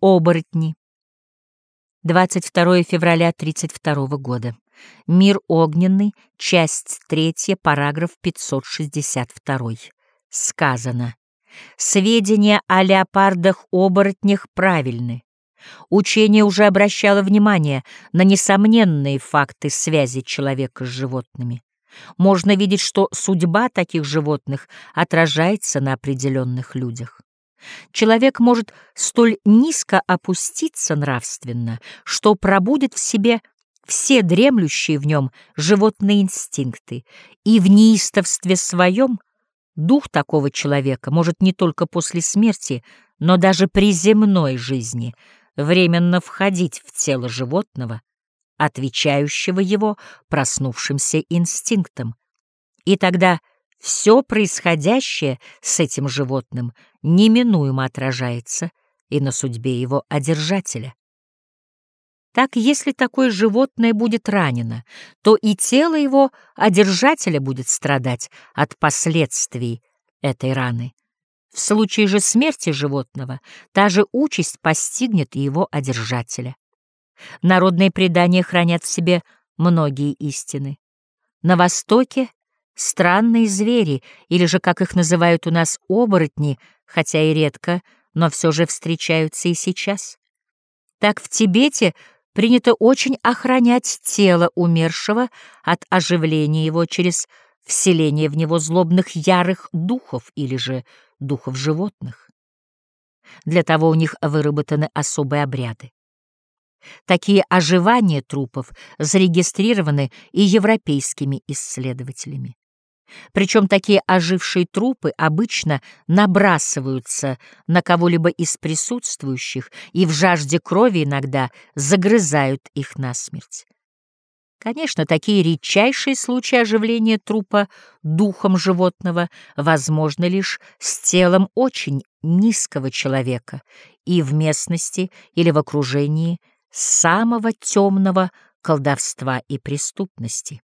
Оборотни. 22 февраля 32 года. Мир огненный, часть 3, параграф 562. Сказано. Сведения о леопардах-оборотнях правильны. Учение уже обращало внимание на несомненные факты связи человека с животными. Можно видеть, что судьба таких животных отражается на определенных людях. Человек может столь низко опуститься нравственно, что пробудет в себе все дремлющие в нем животные инстинкты, и в неистовстве своем дух такого человека может не только после смерти, но даже при земной жизни временно входить в тело животного, отвечающего его проснувшимся инстинктам. И тогда все происходящее с этим животным неминуемо отражается и на судьбе его одержателя. Так, если такое животное будет ранено, то и тело его одержателя будет страдать от последствий этой раны. В случае же смерти животного та же участь постигнет и его одержателя. Народные предания хранят в себе многие истины. На Востоке странные звери, или же, как их называют у нас, оборотни, хотя и редко, но все же встречаются и сейчас. Так в Тибете принято очень охранять тело умершего от оживления его через вселение в него злобных ярых духов или же духов животных. Для того у них выработаны особые обряды. Такие оживания трупов зарегистрированы и европейскими исследователями. Причем такие ожившие трупы обычно набрасываются на кого-либо из присутствующих и в жажде крови иногда загрызают их насмерть. Конечно, такие редчайшие случаи оживления трупа духом животного возможны лишь с телом очень низкого человека и в местности или в окружении самого темного колдовства и преступности.